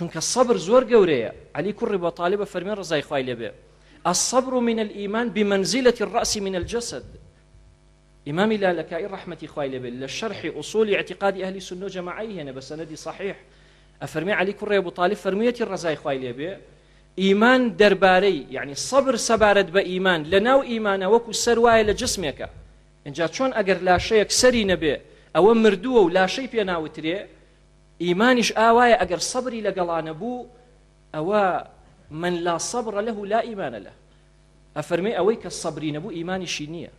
چونکە سەبر زۆر گەورەیە علی کوڕی بە تاالبە فەرمێن ڕزای خوای لەبێ الصبر من الإيمان بمنزلة الرأس من الجسد إمام لا لك رحمة خوي لبل للشرح أصول اعتقاد أهل السنة جماعيه أنا بس ندي صحيح أفرمي علي كرة أبو طالب فرمية الرزاي خوي لبي إيمان درباري يعني صبر سبارد بإيمان لناو إيمان وكو سرواية لجسمك إن جات شون أجر لا شيء سري نبي أو مردوه ولا شيء بيناوتريه ئیمانیش ئاوایە ئەگەر سەبری لەگەڵانە بوو ئەوە من لا سەبرە لەه لا ئیمانە لە ئەفەرمێ ئەوەی کە سەبری نەبوو ئیمانیشی نییە